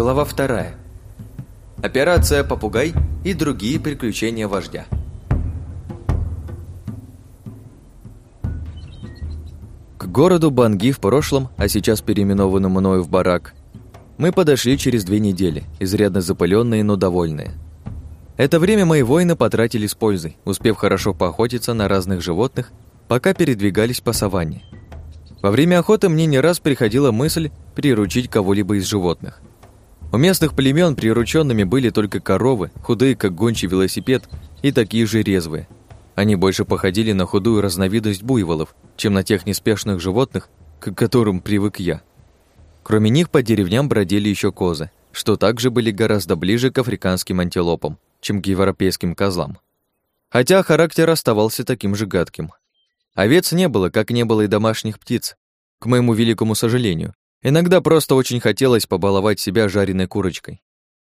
Глава вторая. Операция «Попугай» и другие приключения вождя. К городу Банги в прошлом, а сейчас переименованному мною в барак, мы подошли через две недели, изрядно запыленные, но довольные. Это время мои воины потратили с пользой, успев хорошо поохотиться на разных животных, пока передвигались по саванне. Во время охоты мне не раз приходила мысль приручить кого-либо из животных. У местных племен прирученными были только коровы, худые, как гончий велосипед, и такие же резвые. Они больше походили на худую разновидность буйволов, чем на тех неспешных животных, к которым привык я. Кроме них по деревням бродили еще козы, что также были гораздо ближе к африканским антилопам, чем к европейским козлам. Хотя характер оставался таким же гадким. Овец не было, как не было и домашних птиц, к моему великому сожалению, Иногда просто очень хотелось побаловать себя жареной курочкой.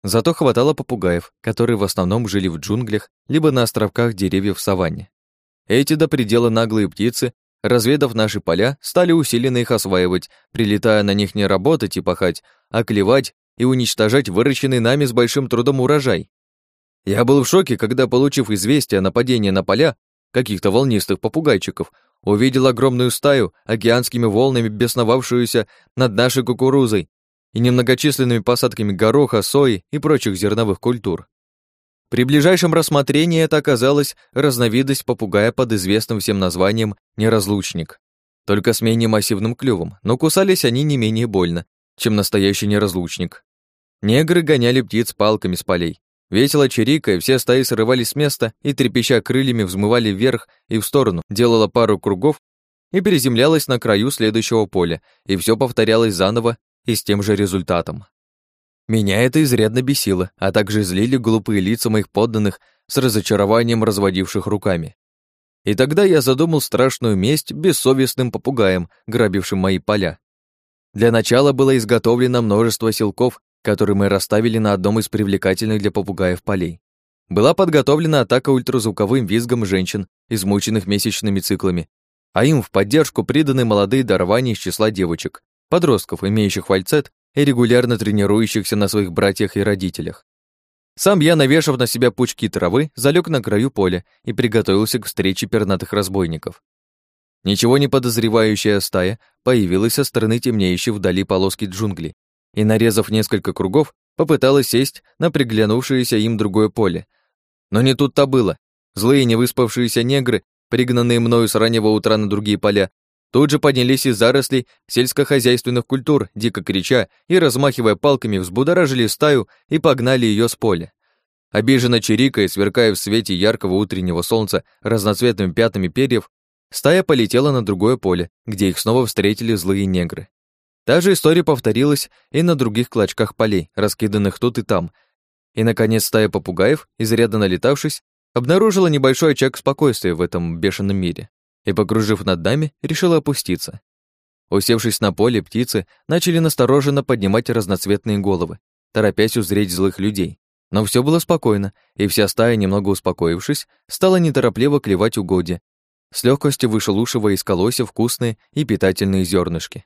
Зато хватало попугаев, которые в основном жили в джунглях либо на островках деревьев в саванне. Эти до предела наглые птицы, разведав наши поля, стали усиленно их осваивать, прилетая на них не работать и пахать, а клевать и уничтожать выращенный нами с большим трудом урожай. Я был в шоке, когда, получив известие о нападении на поля каких-то волнистых попугайчиков, увидел огромную стаю, океанскими волнами бесновавшуюся над нашей кукурузой и немногочисленными посадками гороха, сои и прочих зерновых культур. При ближайшем рассмотрении это оказалось разновидность попугая под известным всем названием неразлучник, только с менее массивным клювом, но кусались они не менее больно, чем настоящий неразлучник. Негры гоняли птиц палками с полей, Весело чирикая, все стаи срывались с места и, трепеща крыльями, взмывали вверх и в сторону, делала пару кругов и переземлялась на краю следующего поля, и все повторялось заново и с тем же результатом. Меня это изрядно бесило, а также злили глупые лица моих подданных с разочарованием разводивших руками. И тогда я задумал страшную месть бессовестным попугаям, грабившим мои поля. Для начала было изготовлено множество силков который мы расставили на одном из привлекательных для попугаев полей. Была подготовлена атака ультразвуковым визгом женщин, измученных месячными циклами, а им в поддержку приданы молодые дарования из числа девочек, подростков, имеющих фальцет и регулярно тренирующихся на своих братьях и родителях. Сам я, навешав на себя пучки травы, залег на краю поля и приготовился к встрече пернатых разбойников. Ничего не подозревающая стая появилась со стороны темнеющей вдали полоски джунглей и, нарезав несколько кругов, попыталась сесть на приглянувшееся им другое поле. Но не тут-то было. Злые невыспавшиеся негры, пригнанные мною с раннего утра на другие поля, тут же поднялись из зарослей сельскохозяйственных культур, дико крича и, размахивая палками, взбудоражили стаю и погнали ее с поля. Обиженно чирикая, сверкая в свете яркого утреннего солнца разноцветными пятнами перьев, стая полетела на другое поле, где их снова встретили злые негры. Та же история повторилась и на других клочках полей, раскиданных тут и там. И, наконец, стая попугаев, изрядно налетавшись, обнаружила небольшой очаг спокойствия в этом бешеном мире и, покружив над нами, решила опуститься. Усевшись на поле, птицы начали настороженно поднимать разноцветные головы, торопясь узреть злых людей. Но все было спокойно, и вся стая, немного успокоившись, стала неторопливо клевать угодья, с легкостью вышелушивая из колосья вкусные и питательные зернышки.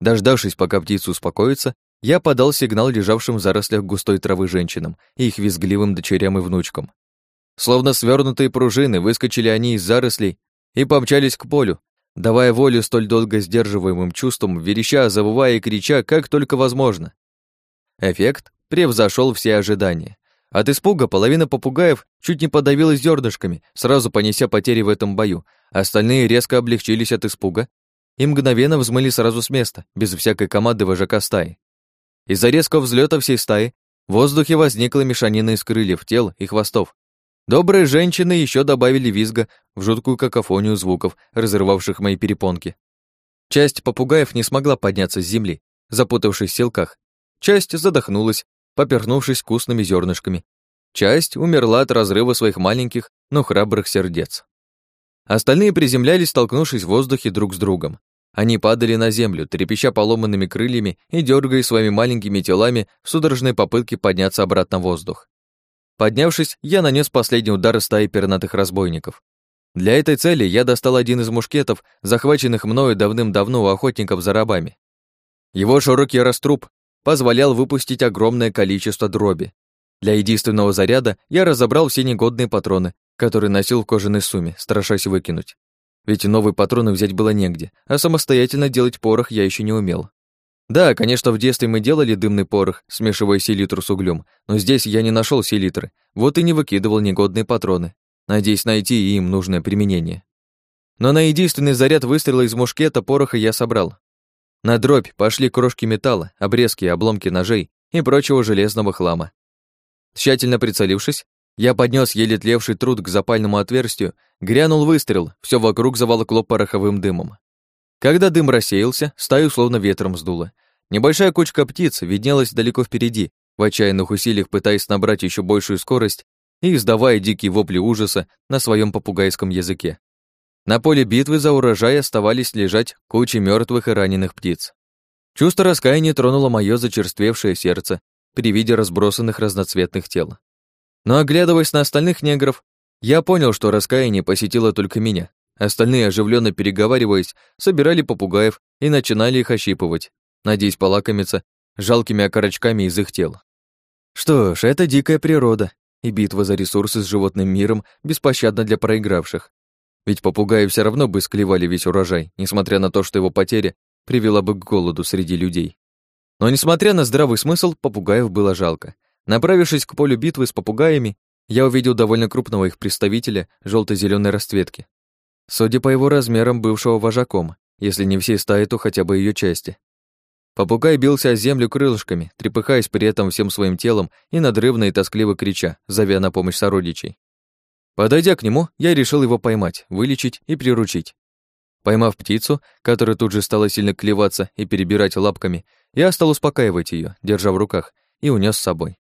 Дождавшись, пока птицы успокоятся, я подал сигнал лежавшим в зарослях густой травы женщинам и их визгливым дочерям и внучкам. Словно свернутые пружины, выскочили они из зарослей и помчались к полю, давая волю столь долго сдерживаемым чувствам, вереща, завывая и крича, как только возможно. Эффект превзошел все ожидания. От испуга половина попугаев чуть не подавилась зернышками, сразу понеся потери в этом бою. Остальные резко облегчились от испуга и мгновенно взмыли сразу с места, без всякой команды вожака стаи. Из-за резкого взлета всей стаи в воздухе возникла мешанина из крыльев, тел и хвостов. Добрые женщины еще добавили визга в жуткую какофонию звуков, разрывавших мои перепонки. Часть попугаев не смогла подняться с земли, запутавшись в селках. Часть задохнулась, поперхнувшись вкусными зернышками. Часть умерла от разрыва своих маленьких, но храбрых сердец. Остальные приземлялись, столкнувшись в воздухе друг с другом. Они падали на землю, трепеща поломанными крыльями и дергая своими маленькими телами в судорожной попытке подняться обратно в воздух. Поднявшись, я нанес последний удар стаи пернатых разбойников. Для этой цели я достал один из мушкетов, захваченных мною давным-давно у охотников за рабами. Его широкий раструб позволял выпустить огромное количество дроби. Для единственного заряда я разобрал все негодные патроны, которые носил в кожаной сумме, страшась выкинуть. Ведь новые патроны взять было негде, а самостоятельно делать порох я еще не умел. Да, конечно, в детстве мы делали дымный порох, смешивая селитру с углем, но здесь я не нашел селитры, вот и не выкидывал негодные патроны, надеясь найти им нужное применение. Но на единственный заряд выстрела из мушкета пороха я собрал. На дробь пошли крошки металла, обрезки, обломки ножей и прочего железного хлама. Тщательно прицелившись, я поднес еле тлевший труд к запальному отверстию, грянул выстрел, все вокруг заволокло пороховым дымом. Когда дым рассеялся, стаю словно ветром сдуло. Небольшая кучка птиц виднелась далеко впереди, в отчаянных усилиях пытаясь набрать еще большую скорость и издавая дикие вопли ужаса на своем попугайском языке. На поле битвы за урожай оставались лежать кучи мертвых и раненых птиц. Чувство раскаяния тронуло мое зачерствевшее сердце при виде разбросанных разноцветных тел. Но оглядываясь на остальных негров, я понял, что раскаяние посетило только меня. Остальные, оживленно переговариваясь, собирали попугаев и начинали их ощипывать, надеясь полакомиться жалкими окорочками из их тел. Что ж, это дикая природа, и битва за ресурсы с животным миром беспощадна для проигравших. Ведь попугаи все равно бы склевали весь урожай, несмотря на то, что его потеря привела бы к голоду среди людей. Но несмотря на здравый смысл, попугаев было жалко. Направившись к полю битвы с попугаями, я увидел довольно крупного их представителя желто зеленой расцветки. Судя по его размерам, бывшего вожаком, если не всей стаи, то хотя бы ее части. Попугай бился о землю крылышками, трепыхаясь при этом всем своим телом и надрывно и тоскливо крича, зовя на помощь сородичей. Подойдя к нему, я решил его поймать, вылечить и приручить. Поймав птицу, которая тут же стала сильно клеваться и перебирать лапками, я стал успокаивать ее, держа в руках, и унес с собой.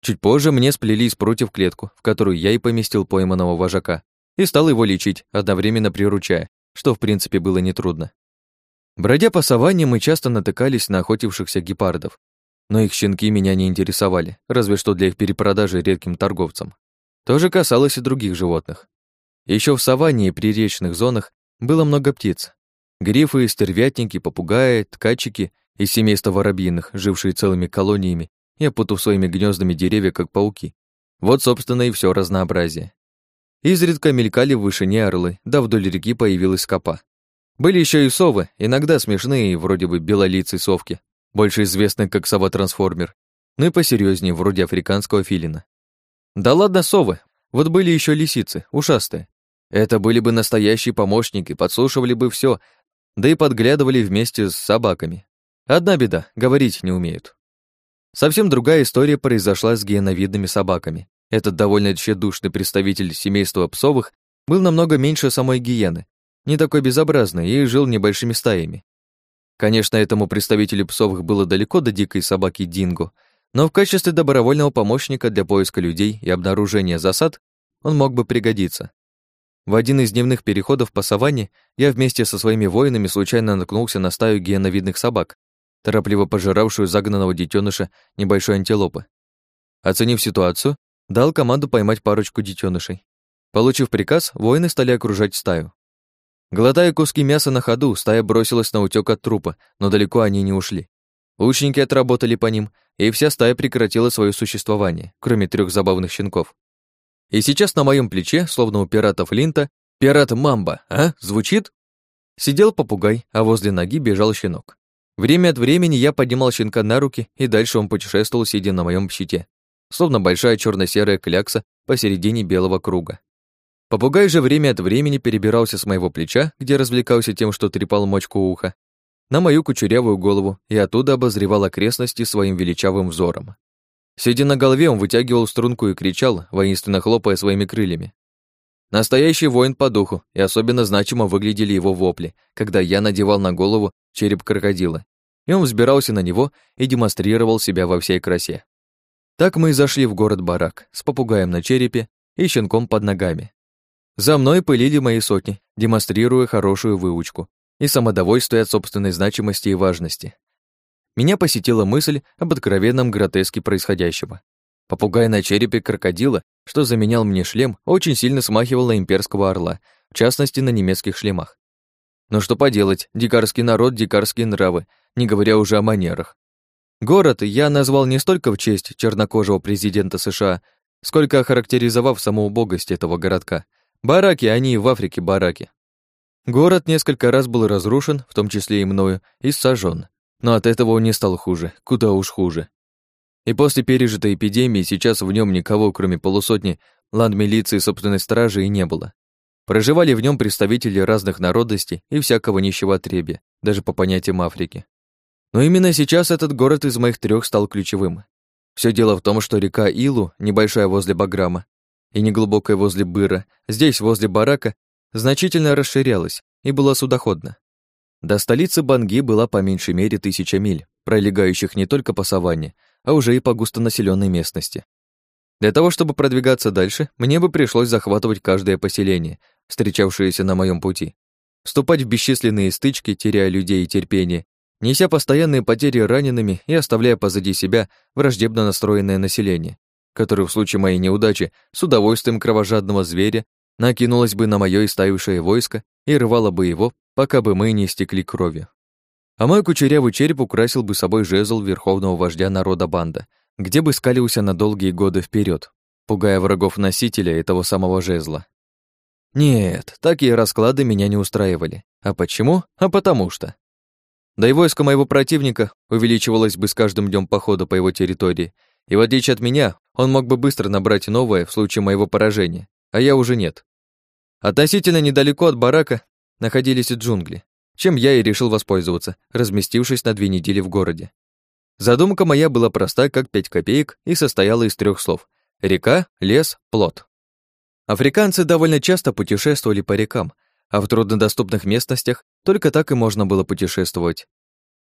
Чуть позже мне сплели из прутьев клетку, в которую я и поместил пойманного вожака, и стал его лечить, одновременно приручая, что в принципе было нетрудно. Бродя по саванне, мы часто натыкались на охотившихся гепардов, но их щенки меня не интересовали, разве что для их перепродажи редким торговцам. То же касалось и других животных. Еще в саванне и приречных зонах было много птиц. Грифы, стервятники, попугаи, ткачики и семейства воробьиных, жившие целыми колониями и опутав своими гнездами деревья, как пауки. Вот, собственно, и все разнообразие. Изредка мелькали в вышине орлы, да вдоль реки появилась скопа. Были еще и совы, иногда смешные, вроде бы белолицей совки, больше известные как сова-трансформер, но и посерьезнее, вроде африканского филина. Да ладно совы, вот были еще лисицы, ушастые. Это были бы настоящие помощники, подслушивали бы все, да и подглядывали вместе с собаками. Одна беда, говорить не умеют. Совсем другая история произошла с геновидными собаками. Этот довольно тщедушный представитель семейства псовых был намного меньше самой гиены, не такой безобразный и жил небольшими стаями. Конечно, этому представителю псовых было далеко до дикой собаки Динго, но в качестве добровольного помощника для поиска людей и обнаружения засад он мог бы пригодиться. В один из дневных переходов по саванне я вместе со своими воинами случайно наткнулся на стаю геновидных собак, торопливо пожиравшую загнанного детеныша небольшой антилопы. Оценив ситуацию, дал команду поймать парочку детенышей. Получив приказ, воины стали окружать стаю. Глотая куски мяса на ходу, стая бросилась на утёк от трупа, но далеко они не ушли. Лучники отработали по ним, и вся стая прекратила свое существование, кроме трех забавных щенков. И сейчас на моем плече, словно у пиратов Линта, пират Мамба, а? Звучит? Сидел попугай, а возле ноги бежал щенок. Время от времени я поднимал щенка на руки, и дальше он путешествовал, сидя на моем щите, словно большая черно серая клякса посередине белого круга. Попугай же время от времени перебирался с моего плеча, где развлекался тем, что трепал мочку уха, на мою кучерявую голову и оттуда обозревал окрестности своим величавым взором. Сидя на голове, он вытягивал струнку и кричал, воинственно хлопая своими крыльями. Настоящий воин по духу, и особенно значимо выглядели его вопли, когда я надевал на голову череп крокодила, и он взбирался на него и демонстрировал себя во всей красе. Так мы и зашли в город-барак, с попугаем на черепе и щенком под ногами. За мной пылили мои сотни, демонстрируя хорошую выучку, и самодовольствие от собственной значимости и важности. Меня посетила мысль об откровенном гротеске происходящего. Попугай на черепе крокодила, что заменял мне шлем, очень сильно смахивал на имперского орла, в частности, на немецких шлемах. Но что поделать, дикарский народ, дикарские нравы, не говоря уже о манерах. Город я назвал не столько в честь чернокожего президента США, сколько охарактеризовав саму убогость этого городка. Бараки, они и в Африке бараки. Город несколько раз был разрушен, в том числе и мною, и сожжен. Но от этого он не стал хуже, куда уж хуже. И после пережитой эпидемии сейчас в нем никого, кроме полусотни ланд-милиции собственной стражи, и не было. Проживали в нем представители разных народностей и всякого нищего отребья, даже по понятиям Африки. Но именно сейчас этот город из моих трех стал ключевым. Все дело в том, что река Илу, небольшая возле Баграма и неглубокая возле Быра, здесь, возле Барака, значительно расширялась и была судоходна. До столицы Банги была по меньшей мере тысяча миль, пролегающих не только по саванне, а уже и по густонаселенной местности. Для того, чтобы продвигаться дальше, мне бы пришлось захватывать каждое поселение, встречавшееся на моем пути, вступать в бесчисленные стычки, теряя людей и терпение, неся постоянные потери ранеными и оставляя позади себя враждебно настроенное население, которое в случае моей неудачи с удовольствием кровожадного зверя накинулось бы на моё истаившее войско и рвало бы его, пока бы мы не стекли кровью. А мой кучерявый череп украсил бы собой жезл верховного вождя народа банда, где бы скалился на долгие годы вперед, пугая врагов носителя этого самого жезла. Нет, такие расклады меня не устраивали. А почему? А потому что. Да и войско моего противника увеличивалось бы с каждым днем похода по его территории, и в отличие от меня, он мог бы быстро набрать новое в случае моего поражения, а я уже нет. Относительно недалеко от барака находились и джунгли, чем я и решил воспользоваться, разместившись на две недели в городе. Задумка моя была проста, как пять копеек, и состояла из трех слов — река, лес, плод. Африканцы довольно часто путешествовали по рекам, а в труднодоступных местностях только так и можно было путешествовать.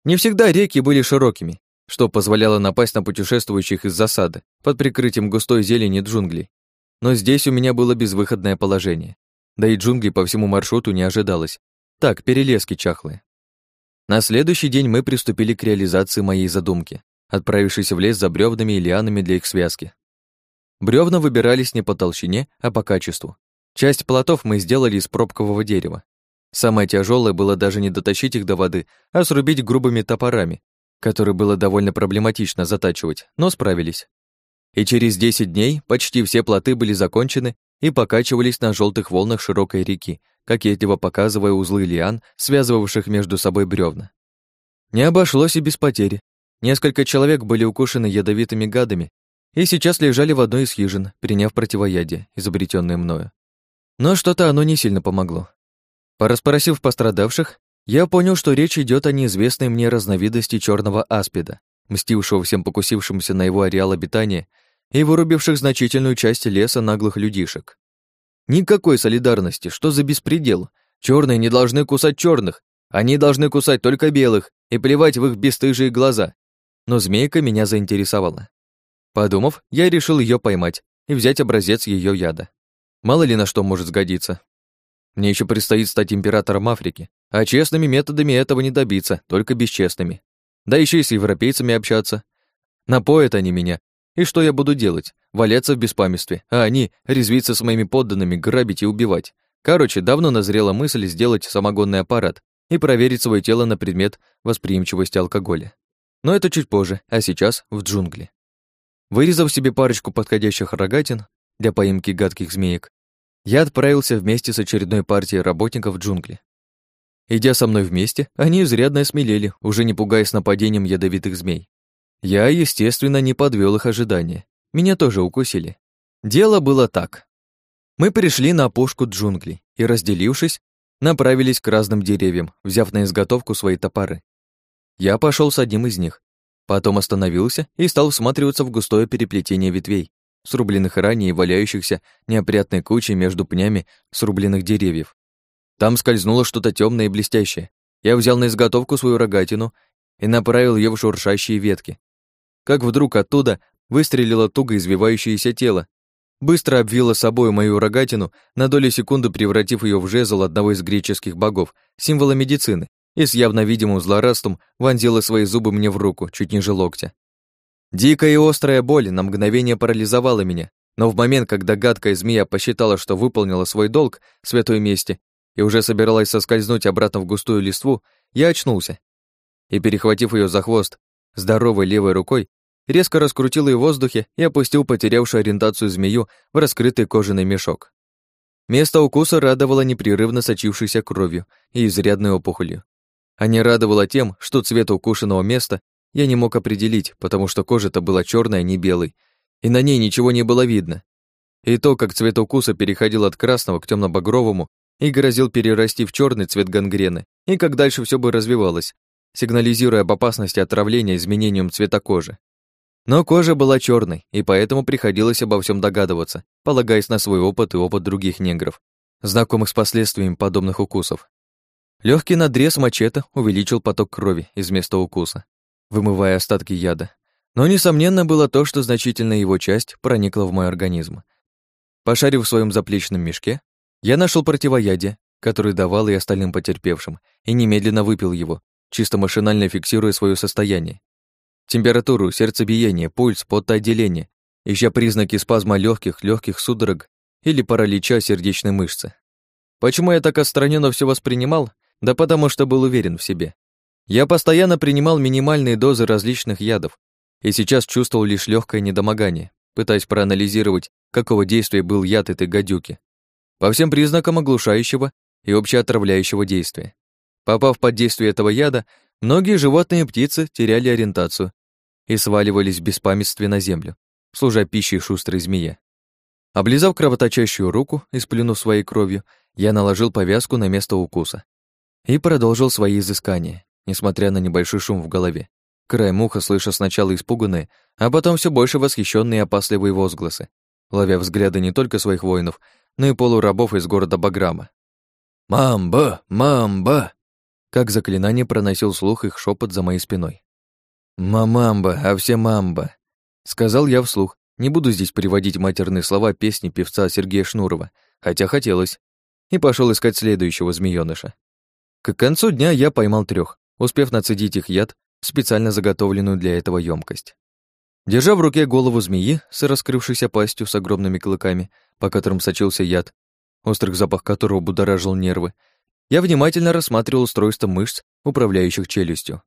Не всегда реки были широкими, что позволяло напасть на путешествующих из засады под прикрытием густой зелени джунглей. Но здесь у меня было безвыходное положение. Да и джунглей по всему маршруту не ожидалось. Так, перелески чахлые. На следующий день мы приступили к реализации моей задумки, отправившись в лес за бревнами и лианами для их связки. Бревна выбирались не по толщине, а по качеству. Часть плотов мы сделали из пробкового дерева. Самое тяжелое было даже не дотащить их до воды, а срубить грубыми топорами, которые было довольно проблематично затачивать, но справились. И через 10 дней почти все плоты были закончены и покачивались на желтых волнах широкой реки, кокетливо показывая узлы лиан, связывавших между собой бревна. Не обошлось и без потери. Несколько человек были укушены ядовитыми гадами и сейчас лежали в одной из хижин, приняв противоядие, изобретенное мною. Но что-то оно не сильно помогло. Порасспросив пострадавших, я понял, что речь идет о неизвестной мне разновидности черного аспида, мстившего всем покусившимся на его ареал обитания и вырубивших значительную часть леса наглых людишек. Никакой солидарности, что за беспредел? Черные не должны кусать черных, они должны кусать только белых и плевать в их бесстыжие глаза. Но змейка меня заинтересовала. Подумав, я решил ее поймать и взять образец ее яда. Мало ли на что может сгодиться. Мне еще предстоит стать императором Африки, а честными методами этого не добиться, только бесчестными. Да еще и с европейцами общаться. Напоят они меня. И что я буду делать? Валяться в беспамятстве, а они резвиться с моими подданными, грабить и убивать. Короче, давно назрела мысль сделать самогонный аппарат и проверить свое тело на предмет восприимчивости алкоголя. Но это чуть позже, а сейчас в джунгли. Вырезав себе парочку подходящих рогатин, для поимки гадких змеек, я отправился вместе с очередной партией работников в джунгли. Идя со мной вместе, они изрядно осмелели, уже не пугаясь нападением ядовитых змей. Я, естественно, не подвел их ожидания. Меня тоже укусили. Дело было так. Мы пришли на опушку джунглей и, разделившись, направились к разным деревьям, взяв на изготовку свои топоры. Я пошел с одним из них, потом остановился и стал всматриваться в густое переплетение ветвей, срубленных ранее и валяющихся неопрятной кучей между пнями срубленных деревьев. Там скользнуло что-то темное и блестящее. Я взял на изготовку свою рогатину и направил ее в шуршащие ветки. Как вдруг оттуда выстрелило туго извивающееся тело, быстро обвило собой мою рогатину, на долю секунды превратив ее в жезл одного из греческих богов, символа медицины, и с явно видимым злорадством вонзила свои зубы мне в руку, чуть ниже локтя. Дикая и острая боль на мгновение парализовала меня, но в момент, когда гадкая змея посчитала, что выполнила свой долг в святой месте и уже собиралась соскользнуть обратно в густую листву, я очнулся и, перехватив ее за хвост, здоровой левой рукой, резко раскрутил ее в воздухе и опустил потерявшую ориентацию змею в раскрытый кожаный мешок. Место укуса радовало непрерывно сочившейся кровью и изрядной опухолью. А не радовало тем, что цвет укушенного места я не мог определить, потому что кожа-то была черная, а не белой, и на ней ничего не было видно. И то, как цвет укуса переходил от красного к темно багровому и грозил перерасти в черный цвет гангрены, и как дальше все бы развивалось, сигнализируя об опасности отравления изменением цвета кожи. Но кожа была черной, и поэтому приходилось обо всем догадываться, полагаясь на свой опыт и опыт других негров, знакомых с последствиями подобных укусов. Легкий надрез мачете увеличил поток крови из места укуса, вымывая остатки яда. Но, несомненно, было то, что значительная его часть проникла в мой организм. Пошарив в своем заплечном мешке, я нашел противоядие, которое давал и остальным потерпевшим, и немедленно выпил его, чисто машинально фиксируя свое состояние. Температуру, сердцебиение, пульс, потоотделение, ища признаки спазма легких, легких судорог или паралича сердечной мышцы. Почему я так отстраненно все воспринимал? Да потому что был уверен в себе. Я постоянно принимал минимальные дозы различных ядов, и сейчас чувствовал лишь легкое недомогание, пытаясь проанализировать, какого действия был яд этой гадюки. По всем признакам оглушающего и общеотравляющего действия. Попав под действие этого яда, многие животные и птицы теряли ориентацию и сваливались в беспамятстве на землю, служа пищей шустрой змее. Облизав кровоточащую руку и сплюнув своей кровью, я наложил повязку на место укуса и продолжил свои изыскания, несмотря на небольшой шум в голове. Краем уха слыша сначала испуганные, а потом все больше восхищенные и опасливые возгласы, ловя взгляды не только своих воинов, но и полурабов из города Баграма. «Мамба! Мамба!» Как заклинание проносил слух их шепот за моей спиной. «Мамамба, а все мамба!» Сказал я вслух. Не буду здесь приводить матерные слова песни певца Сергея Шнурова, хотя хотелось. И пошел искать следующего змеёныша. К концу дня я поймал трех, успев нацедить их яд в специально заготовленную для этого емкость. Держа в руке голову змеи с раскрывшейся пастью с огромными клыками, по которым сочился яд, острый запах которого будоражил нервы, я внимательно рассматривал устройство мышц, управляющих челюстью.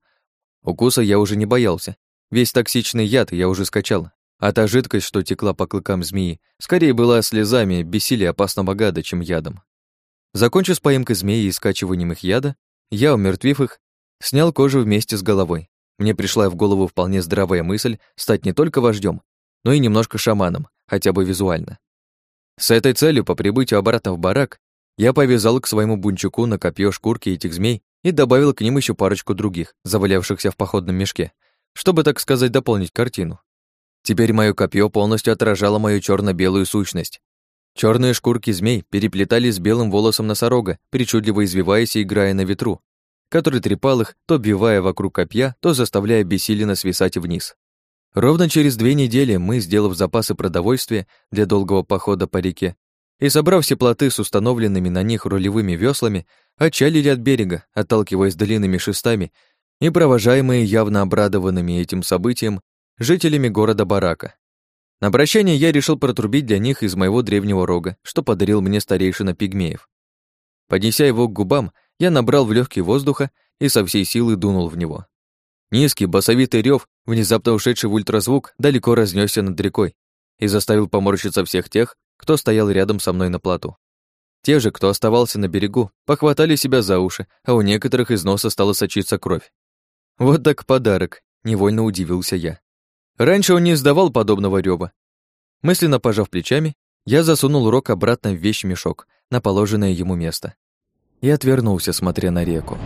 Укуса я уже не боялся. Весь токсичный яд я уже скачал, а та жидкость, что текла по клыкам змеи, скорее была слезами бессилия опасного гада, чем ядом. Закончив с поимкой змеи и скачиванием их яда, я, умертвив их, снял кожу вместе с головой. Мне пришла в голову вполне здравая мысль стать не только вождем, но и немножко шаманом, хотя бы визуально. С этой целью по прибытию обратно в барак я повязал к своему бунчуку на копье шкурки этих змей и добавил к ним еще парочку других, завалявшихся в походном мешке, чтобы, так сказать, дополнить картину. Теперь мое копье полностью отражало мою черно белую сущность. Черные шкурки змей переплетались с белым волосом носорога, причудливо извиваясь и играя на ветру, который трепал их, то бивая вокруг копья, то заставляя бессиленно свисать вниз. Ровно через две недели мы, сделав запасы продовольствия для долгого похода по реке и собрав все плоты с установленными на них рулевыми веслами, отчалили от берега, отталкиваясь длинными шестами и провожаемые явно обрадованными этим событием жителями города Барака. На прощание я решил протрубить для них из моего древнего рога, что подарил мне старейшина пигмеев. Поднеся его к губам, я набрал в легкий воздуха и со всей силы дунул в него. Низкий басовитый рев, внезапно ушедший в ультразвук, далеко разнесся над рекой и заставил поморщиться всех тех, кто стоял рядом со мной на плоту. Те же, кто оставался на берегу, похватали себя за уши, а у некоторых из носа стала сочиться кровь. Вот так подарок, невольно удивился я. Раньше он не издавал подобного рёва. Мысленно пожав плечами, я засунул рог обратно в вещь-мешок на положенное ему место и отвернулся, смотря на реку.